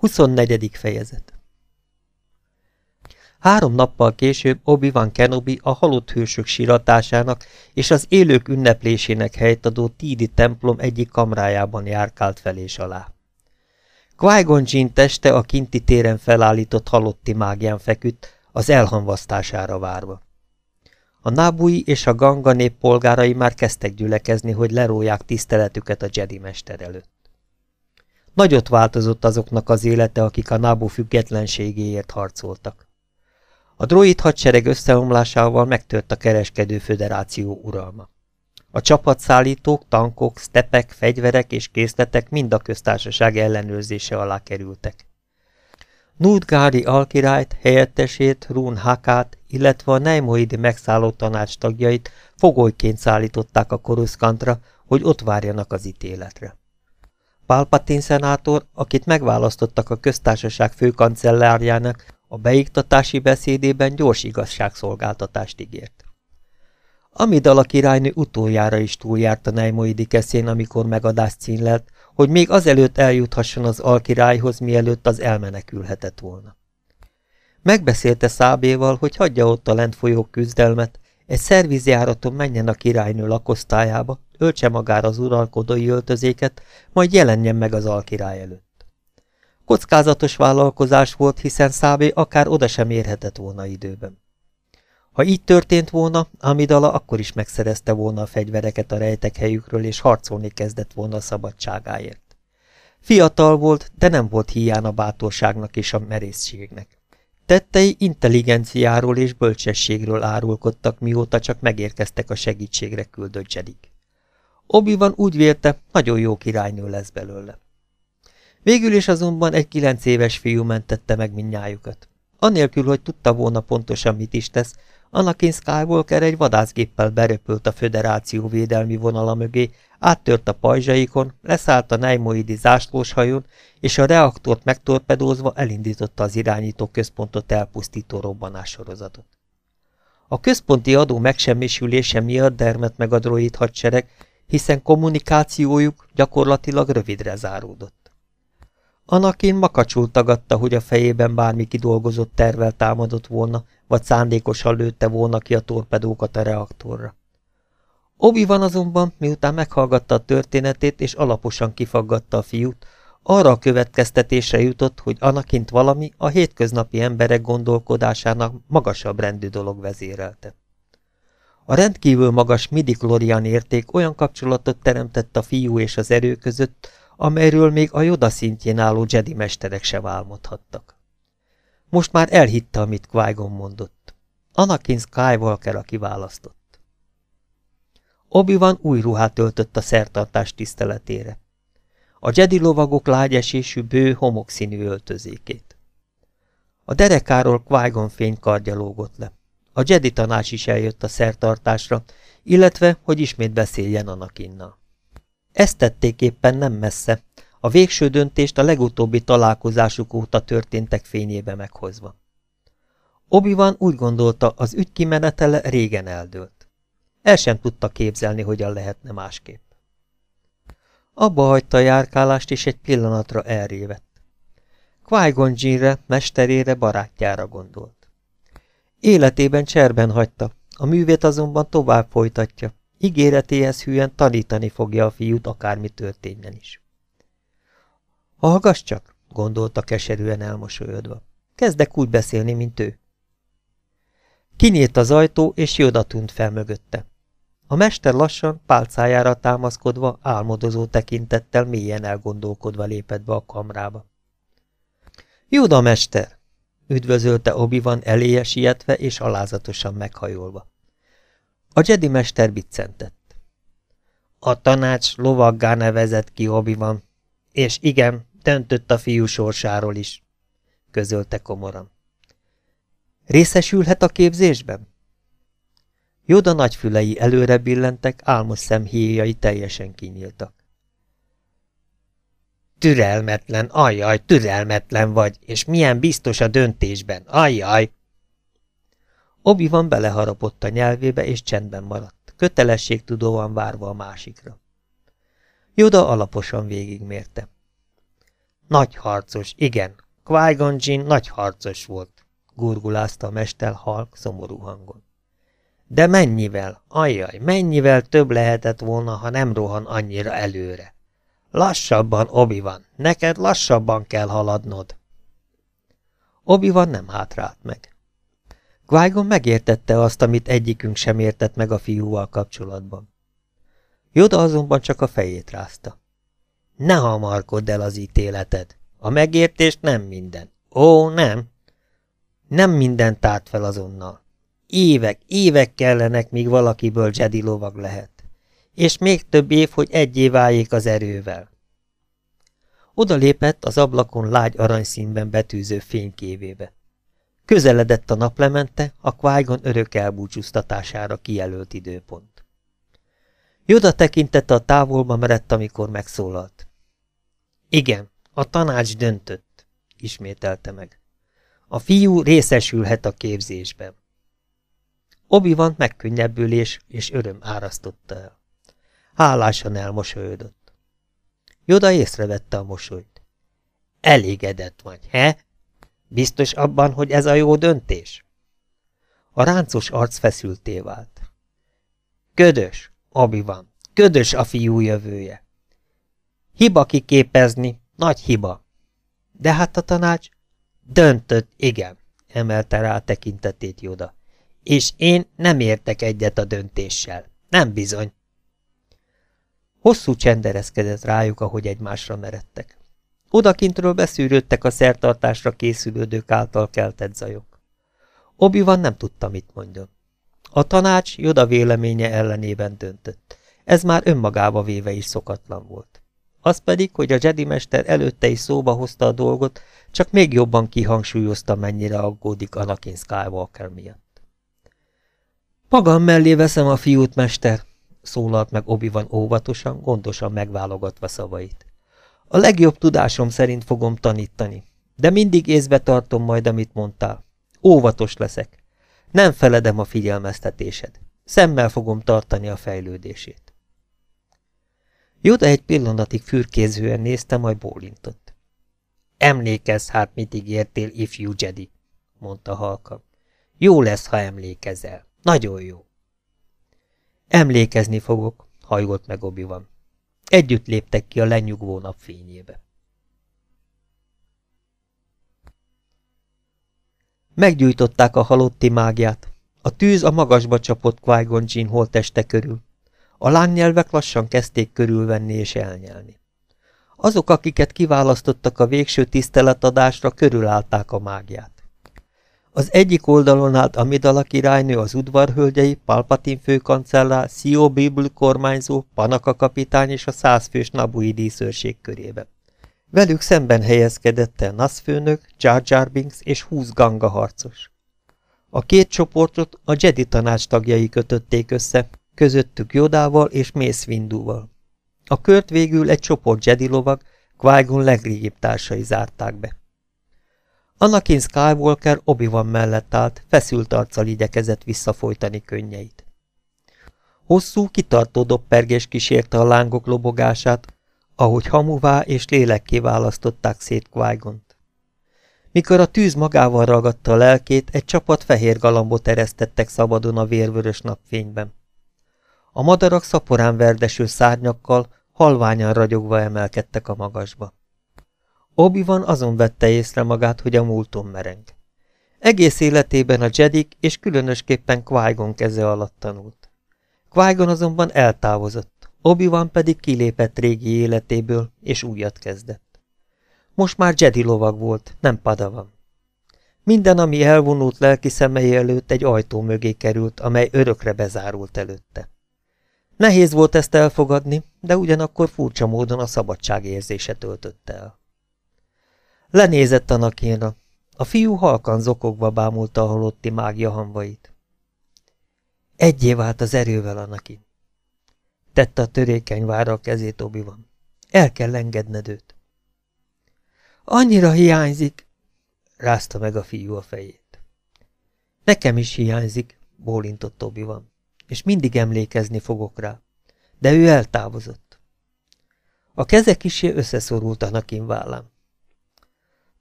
24. fejezet Három nappal később Obi-Wan Kenobi a halott hősök síratásának és az élők ünneplésének helyt adó Tídi templom egyik kamrájában járkált fel és alá. Jinn teste a kinti téren felállított halotti mágián feküdt, az elhanvasztására várva. A nábui és a ganga nép polgárai már kezdtek gyülekezni, hogy leróják tiszteletüket a Jedi mester előtt. Nagyot változott azoknak az élete, akik a nábú függetlenségéért harcoltak. A droid hadsereg összeomlásával megtört a kereskedő föderáció uralma. A csapatszállítók, tankok, stepek, fegyverek és készletek mind a köztársaság ellenőrzése alá kerültek. Nudgári alkirályt, helyettesét, Rún Hakát, illetve a Neimoidi megszálló tanács tagjait fogolyként szállították a koruszkantra, hogy ott várjanak az ítéletre. Palpatine szenátor, akit megválasztottak a köztársaság főkancellárjának, a beiktatási beszédében gyors igazságszolgáltatást ígért. Amidala királynő utoljára is túljárt a Neimoidi keszén, amikor megadást cínlelt, hogy még azelőtt eljuthasson az alkirályhoz, mielőtt az elmenekülhetett volna. Megbeszélte Szábéval, hogy hagyja ott a lentfolyó küzdelmet, egy szervizjáraton menjen a királynő lakosztályába, öltse magára az uralkodói öltözéket, majd jelenjen meg az alkirály előtt. Kockázatos vállalkozás volt, hiszen Szábé akár oda sem érhetett volna időben. Ha így történt volna, Amidala akkor is megszerezte volna a fegyvereket a rejtek helyükről, és harcolni kezdett volna a szabadságáért. Fiatal volt, de nem volt hiány a bátorságnak és a merészségnek. Tettei intelligenciáról és bölcsességről árulkodtak, mióta csak megérkeztek a segítségre küldött Jedik. Obi van úgy vélte, nagyon jó királynő lesz belőle. Végül is azonban egy kilenc éves fiú mentette meg mindnyájukat. Anélkül, hogy tudta volna pontosan mit is tesz, Anakin Skywalker egy vadászgéppel beröpült a föderáció védelmi vonala mögé, áttört a pajzsaikon, leszállt a Neimoidi zászlóshajón, és a reaktort megtorpedózva elindította az irányító központot elpusztító robbanássorozatot. A központi adó megsemmisülése miatt dermet meg a droid hadsereg, hiszen kommunikációjuk gyakorlatilag rövidre záródott. Anakin makacsul tagadta, hogy a fejében bármi kidolgozott tervel támadott volna, vagy szándékosan lőtte volna ki a torpedókat a reaktorra. obi van azonban, miután meghallgatta a történetét és alaposan kifaggatta a fiút, arra a következtetésre jutott, hogy Anakint valami a hétköznapi emberek gondolkodásának magasabb rendű dolog vezérelte. A rendkívül magas midi-klorian érték olyan kapcsolatot teremtett a fiú és az erő között, amelyről még a Joda szintjén álló Jedi mesterek se válmodhattak. Most már elhitte, amit qui mondott. Anakin Skywalker a kiválasztott. Obi-Wan új ruhát öltött a szertartás tiszteletére. A Jedi lovagok lágyesésű, bő, homokszínű öltözékét. A derekáról qui fénykardja lógott le. A Jedi tanács is eljött a szertartásra, illetve, hogy ismét beszéljen Anakinnal. Ezt tették éppen nem messze, a végső döntést a legutóbbi találkozásuk óta történtek fényébe meghozva. obi van úgy gondolta, az ügy kimenetele régen eldőlt. El sem tudta képzelni, hogyan lehetne másképp. Abba hagyta a járkálást, és egy pillanatra elrévett. Qui-Gon mesterére, barátjára gondolt. Életében cserben hagyta, a művét azonban tovább folytatja, Ígéretéhez hűen tanítani fogja a fiút, akármi történjen is. Hallgass csak, gondolta keserűen elmosolyodva. Kezdek úgy beszélni, mint ő. Kinyílt az ajtó, és Joda tűnt fel mögötte. A mester lassan, pálcájára támaszkodva, álmodozó tekintettel mélyen elgondolkodva lépett be a kamrába. Joda mester! Üdvözölte Obi-Wan eléje sietve és alázatosan meghajolva. A Jedi mester biccentett. A tanács lovaggá nevezett ki obi van, és igen, döntött a fiú sorsáról is, közölte komoran. Részesülhet a képzésben? Joda nagyfülei előre billentek, álmos szemhéjai teljesen kinyíltak. Türelmetlen, ajjaj, türelmetlen vagy, és milyen biztos a döntésben, ajjaj! obi van beleharapott a nyelvébe, és csendben maradt, kötelességtudóan várva a másikra. Joda alaposan végigmérte. Nagy harcos, igen. Qui-Gon nagy harcos volt, gurgulázta a mester halk, szomorú hangon. De mennyivel, ajjaj, mennyivel több lehetett volna, ha nem rohan annyira előre. Lassabban, obi van, neked lassabban kell haladnod. obi van nem hátrált meg. qui megértette azt, amit egyikünk sem értett meg a fiúval kapcsolatban. Joda azonban csak a fejét rázta. Ne hamarkodd el az ítéleted. A megértés nem minden. Ó, nem. Nem minden tárt fel azonnal. Évek, évek kellenek, míg valakiből Jedi lovag lehet. És még több év, hogy egyé váljék az erővel. Oda lépett az ablakon lágy aranyszínben betűző fénykévébe. Közeledett a naplemente, a kvájgon örök elbúcsúztatására kijelölt időpont. Joda tekintette a távolba merett, amikor megszólalt. Igen, a tanács döntött, ismételte meg. A fiú részesülhet a képzésben. obi van megkönnyebbülés és öröm árasztotta el. Hálásan elmosolyodott. Joda észrevette a mosolyt. Elégedett vagy, he? Biztos abban, hogy ez a jó döntés? A ráncos arc feszülté vált. Ködös, Abi van, ködös a fiú jövője. Hiba kiképezni, nagy hiba. De hát a tanács döntött, igen, emelte rá a tekintetét Joda. És én nem értek egyet a döntéssel. Nem bizony. Hosszú csendereszkedett rájuk, ahogy egymásra meredtek. Odakintről beszűrődtek a szertartásra készülődők által keltett zajok. obi van nem tudta, mit mondjon. A tanács Joda véleménye ellenében döntött. Ez már önmagába véve is szokatlan volt. Az pedig, hogy a Jedi mester előtte is szóba hozta a dolgot, csak még jobban kihangsúlyozta, mennyire aggódik Anakin Skywalker miatt. Magam mellé veszem a fiút, mester, szólalt meg obi van óvatosan, gondosan megválogatva szavait. A legjobb tudásom szerint fogom tanítani, de mindig észbe tartom majd, amit mondtál. Óvatos leszek. Nem feledem a figyelmeztetésed. Szemmel fogom tartani a fejlődését. Joda egy pillanatig fürkézően nézte, majd bólintott. Emlékezz hát, mit ígértél, ifjú Jedi, mondta halka. Jó lesz, ha emlékezel. Nagyon jó. Emlékezni fogok, hajgott meg obi van. Együtt léptek ki a lenyugvó napfényébe. Meggyújtották a halotti mágiát. A tűz a magasba csapott Qui-Gon Jinn holteste körül. A lángnyelvek lassan kezdték körülvenni és elnyelni. Azok, akiket kiválasztottak a végső tiszteletadásra, körülállták a mágiát. Az egyik oldalon állt Amidala királynő az udvarhölgyei, Palpatin főkancellár, Szio Bibl kormányzó, Panaka kapitány és a százfős Nabui díszőrség körébe. Velük szemben helyezkedett el Nasz főnök, Jar Jar Binks és húsz ganga harcos. A két csoportot a Jedi tanács tagjai kötötték össze, közöttük Jodával és Mace Winduval. A kört végül egy csoport Jedi lovag, Qui-Gon legrégibb társai zárták be. Anakin Skywalker Obi-Wan mellett állt, feszült arccal igyekezett visszafolytani könnyeit. Hosszú, kitartó doppergés kísérte a lángok lobogását, ahogy hamuvá és lélekké választották szét qui -Gont. Mikor a tűz magával ragadta a lelkét, egy csapat fehér galambot eresztettek szabadon a vérvörös napfényben. A madarak szaporán verdeső szárnyakkal, halványan ragyogva emelkedtek a magasba. Obi van azon vette észre magát, hogy a múlton mereng. Egész életében a Jedik és különösképpen qui keze alatt tanult. qui azonban eltávozott, Obi-Wan pedig kilépett régi életéből, és újat kezdett. Most már Jedi lovag volt, nem Padawan. Minden, ami elvonult lelki szemei előtt egy ajtó mögé került, amely örökre bezárult előtte. Nehéz volt ezt elfogadni, de ugyanakkor furcsa módon a szabadság érzése töltötte el. Lenézett a nakénra. A fiú halkan zokogva bámulta a halotti mágia hanvait. Egyé vált az erővel a nakin. Tette a törékeny vára a kezét obi van. El kell engedned őt. Annyira hiányzik, rázta meg a fiú a fejét. Nekem is hiányzik, bólintott obi van és mindig emlékezni fogok rá. De ő eltávozott. A keze kisé összeszorult a nakin vállám.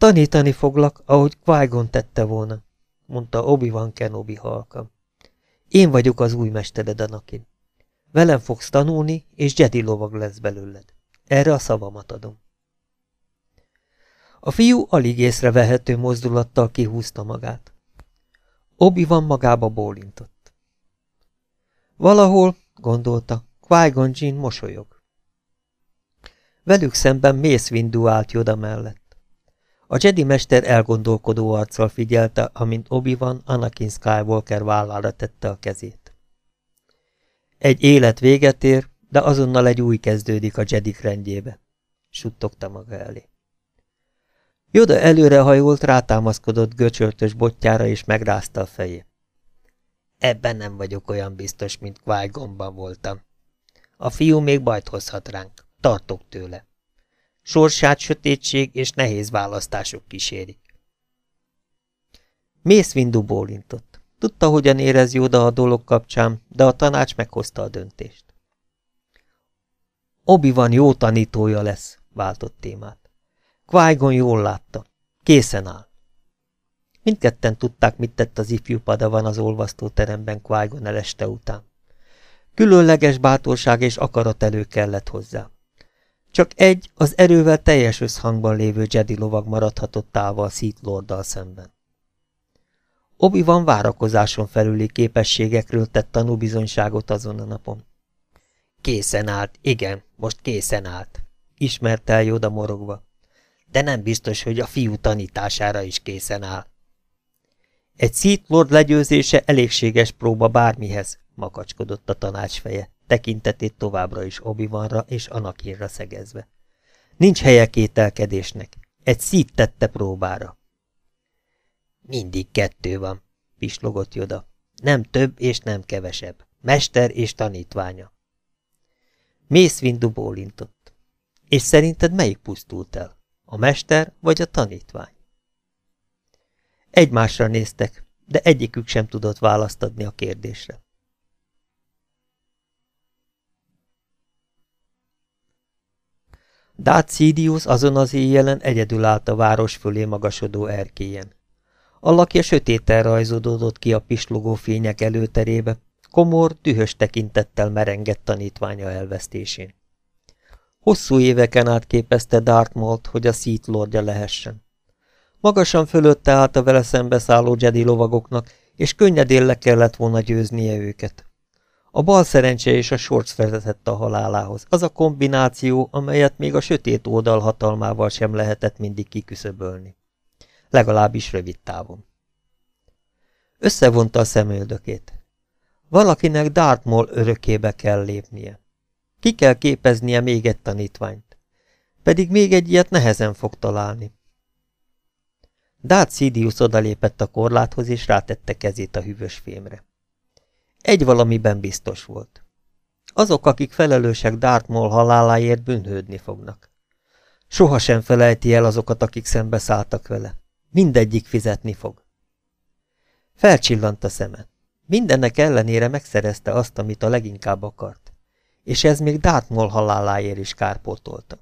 Tanítani foglak, ahogy qui tette volna, mondta Obi-Wan Kenobi halkan. Én vagyok az új mestered, Anakin. Velem fogsz tanulni, és Jedi lovag lesz belőled. Erre a szavamat adom. A fiú alig észrevehető mozdulattal kihúzta magát. Obi van magába bólintott. Valahol, gondolta, Jinn mosolyog. Velük szemben Mace Windu állt Joda mellett. A Jedi mester elgondolkodó arccal figyelte, amint Obi-Wan Anakin Skywalker vállára tette a kezét. Egy élet véget ér, de azonnal egy új kezdődik a Jedik rendjébe, suttogta maga elé. Joda előrehajolt, rátámaszkodott göcsöltös botjára és megrázta a fejét. Ebben nem vagyok olyan biztos, mint qui voltam. A fiú még bajt hozhat ránk. Tartok tőle. Sorsát sötétség és nehéz választások kísérik. Mész Windu bólintott. Tudta, hogyan érez Joda a dolog kapcsán, de a tanács meghozta a döntést. Obi van jó tanítója lesz, váltott témát. qui jól látta. Készen áll. Mindketten tudták, mit tett az ifjú padavan az olvasztóteremben qui eleste után. Különleges bátorság és akarat elő kellett hozzá. Csak egy, az erővel teljes összhangban lévő Jedi lovag maradhatott távol Sith Lorddal szemben. obi van várakozáson felüli képességekről tett tanúbizonyságot azon a napon. Készen állt, igen, most készen állt, ismerte el Joda morogva. De nem biztos, hogy a fiú tanítására is készen áll. Egy Sith Lord legyőzése elégséges próba bármihez, makacskodott a tanácsfeje, tekintetét továbbra is obi és Anakinra szegezve. Nincs helye kételkedésnek, egy szít tette próbára. Mindig kettő van, pislogott Joda. Nem több és nem kevesebb. Mester és tanítványa. Mész Windu bólintott. És szerinted melyik pusztult el? A mester vagy a tanítvány? Egymásra néztek, de egyikük sem tudott választ adni a kérdésre. Dácidius azon az éjjelen egyedül állt a város fölé magasodó erkélyen. Alakja sötéten rajzódott ki a pislogó fények előterébe, komor, dühös tekintettel merengett tanítványa elvesztésén. Hosszú éveken át képezte Dartmouth, hogy a Sith lordja lehessen. Magasan fölötte állt a vele szembeszálló Jedi lovagoknak, és könnyedén le kellett volna győznie őket. A bal szerencse és a sorc vezetett a halálához, az a kombináció, amelyet még a sötét oldal hatalmával sem lehetett mindig kiküszöbölni. Legalábbis rövid távon. Összevonta a szemöldökét. Valakinek Dartmoor örökébe kell lépnie. Ki kell képeznie még egy tanítványt. Pedig még egy ilyet nehezen fog találni. Darth Sidious odalépett a korláthoz, és rátette kezét a hűvös fémre. Egy valamiben biztos volt. Azok, akik felelősek Dartmoor haláláért bűnhődni fognak. Soha sem felejti el azokat, akik szembeszálltak vele. Mindegyik fizetni fog. Felcsillant a szeme. Mindennek ellenére megszerezte azt, amit a leginkább akart. És ez még Dartmoor haláláért is kárpótolta.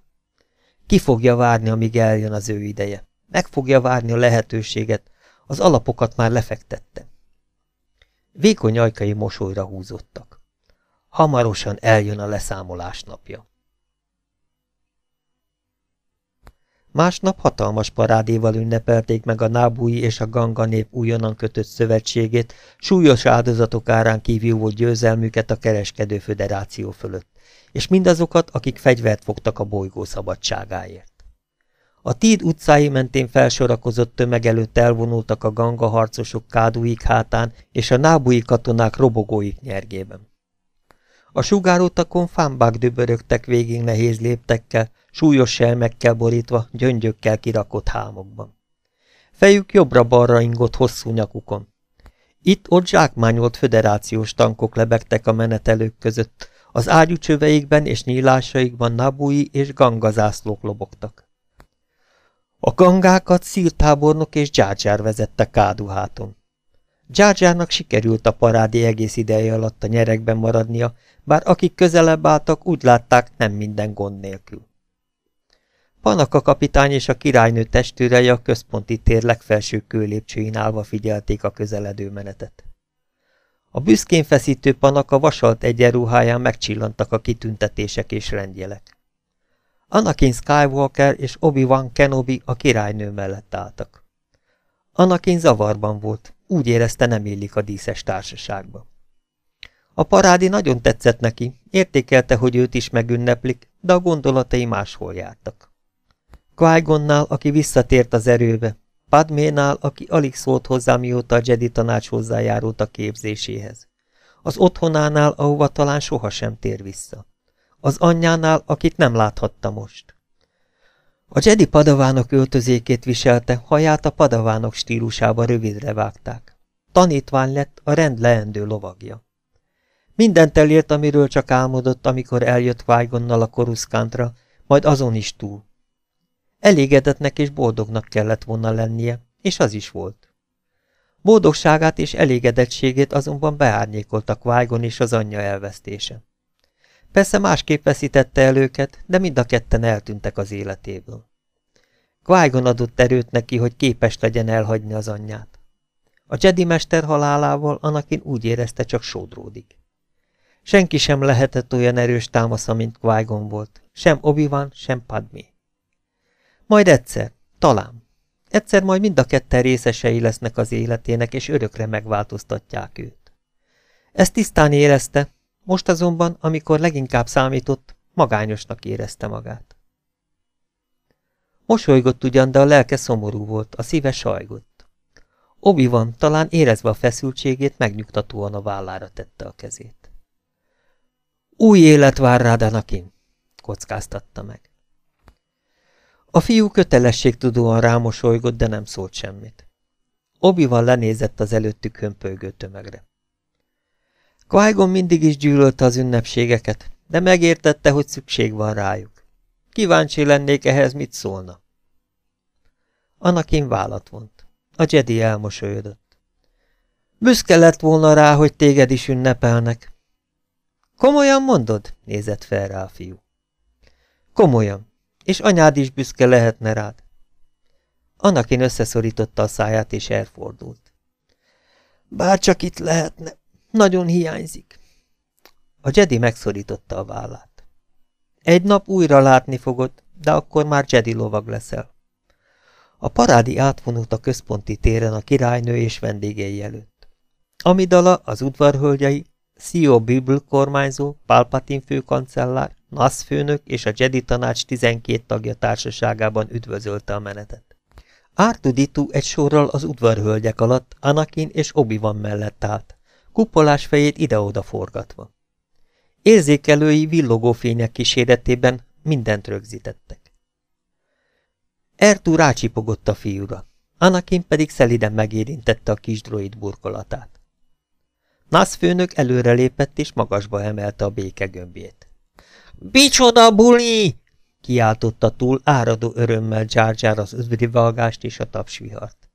Ki fogja várni, amíg eljön az ő ideje? Meg fogja várni a lehetőséget, az alapokat már lefektette. Vékony ajkai mosolyra húzottak. Hamarosan eljön a leszámolás napja. Másnap hatalmas parádéval ünnepelték meg a nábúi és a ganga nép újonnan kötött szövetségét, súlyos áldozatok árán kívül győzelmüket a kereskedő föderáció fölött, és mindazokat, akik fegyvert fogtak a bolygó szabadságáért. A Tíd utcái mentén felsorakozott tömeg előtt elvonultak a ganga harcosok káduik hátán és a nábui katonák robogóik nyergében. A sugárutakon fámbák dübörögtek végig nehéz léptekkel, súlyos selmekkel borítva, gyöngyökkel kirakott hámokban. Fejük jobbra-balra ingott hosszú nyakukon. Itt-ott zsákmányolt föderációs tankok lebegtek a menetelők között, az ágyúcsöveikben és nyílásaikban nabui és gangazászlók lobogtak. A gangákat szírtábornok és Dzsárdzsár vezette káduháton. Dzsárdzsárnak sikerült a parádi egész ideje alatt a nyerekben maradnia, bár akik közelebb álltak, úgy látták nem minden gond nélkül. Panaka kapitány és a királynő testőrei a központi tér legfelső kőlépcsőin állva figyelték a közeledő menetet. A büszkén feszítő Panaka vasalt egyenruháján megcsillantak a kitüntetések és rendjelek. Anakin Skywalker és Obi-Wan Kenobi a királynő mellett álltak. Anakin zavarban volt, úgy érezte nem illik a díszes társaságba. A parádi nagyon tetszett neki, értékelte, hogy őt is megünneplik, de a gondolatai máshol jártak. qui aki visszatért az erőbe, Padménál, aki alig szólt hozzá, mióta a Jedi tanács hozzájárult a képzéséhez. Az otthonánál, ahova talán sohasem tér vissza. Az anyjánál, akit nem láthatta most. A Jedi padavánok öltözékét viselte, haját a padavánok stílusába rövidre vágták. Tanítvány lett a rend leendő lovagja. Mindent elért, amiről csak álmodott, amikor eljött qui a koruszkántra, majd azon is túl. Elégedetnek és boldognak kellett volna lennie, és az is volt. Boldogságát és elégedettségét azonban beárnyékolta qui és az anyja elvesztése. Persze másképp veszítette el őket, de mind a ketten eltűntek az életéből. qui adott erőt neki, hogy képes legyen elhagyni az anyját. A Jedi mester halálával Anakin úgy érezte, csak sódródik. Senki sem lehetett olyan erős támasza, mint qui volt, sem obi sem Padmé. Majd egyszer, talán. Egyszer majd mind a ketten részesei lesznek az életének, és örökre megváltoztatják őt. Ezt tisztán érezte, most azonban, amikor leginkább számított, magányosnak érezte magát. Mosolygott ugyan, de a lelke szomorú volt, a szíve sajgott. obi van, talán érezve a feszültségét, megnyugtatóan a vállára tette a kezét. Új élet vár rád, Anakin, kockáztatta meg. A fiú kötelességtudóan rámosolygott, de nem szólt semmit. Obi-Wan lenézett az előttük hömpölygő tömegre. Qui mindig is gyűlölte az ünnepségeket, de megértette, hogy szükség van rájuk. Kíváncsi lennék ehhez, mit szólna. Anakin vállat vont. A Jedi elmosolyodott. Büszke lett volna rá, hogy téged is ünnepelnek. Komolyan mondod? nézett fel rá a fiú. Komolyan és anyád is büszke lehetne rád. Anakin összeszorította a száját, és elfordult. Bár csak itt lehetne, nagyon hiányzik. A Jedi megszorította a vállát. Egy nap újra látni fogod, de akkor már Jedi lovag leszel. A parádi átvonult a központi téren a királynő és vendégei előtt. Amidala, az udvarhölgyei, Szio Bible kormányzó, Palpatine főkancellár, Nasz főnök és a Jedi tanács 12 tagja társaságában üdvözölte a menetet. Ártuditu egy sorral az udvarhölgyek alatt Anakin és Obi-Wan mellett állt, kupolás fejét ide-oda forgatva. Érzékelői villogó fények kíséretében mindent rögzítettek. Ertú rácsipogott a fiúra, Anakin pedig szeliden megérintette a kis droid burkolatát. Nasz főnök előrelépett és magasba emelte a békegömbjét. Bicsoda buli! kiáltotta túl áradó örömmel Jar Jar az valgást és a tapsvihart.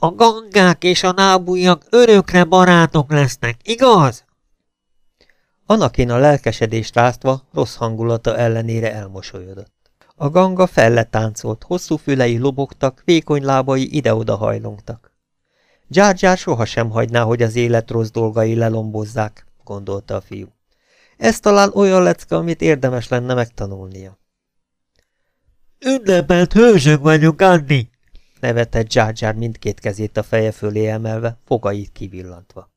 A gangák és a nábújak örökre barátok lesznek, igaz? Anakin a lelkesedést ráztva rossz hangulata ellenére elmosolyodott. A ganga felletáncolt, hosszú fülei lobogtak, vékony lábai ide-oda hajlongtak. Jar sohasem hagyná, hogy az élet rossz dolgai lelombozzák, gondolta a fiú. Ez talán olyan lecke, amit érdemes lenne megtanulnia. Ünnepelt hősök vagyunk, Anni! Nevetett Jar mindkét kezét a feje fölé emelve, fogait kivillantva.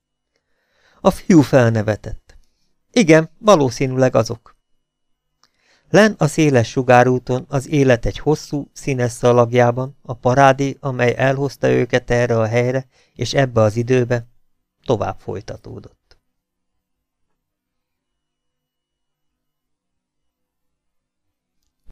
A fiú felnevetett. Igen, valószínűleg azok. Len a széles sugárúton az élet egy hosszú, színes szalagjában, a parádé, amely elhozta őket erre a helyre, és ebbe az időbe, tovább folytatódott.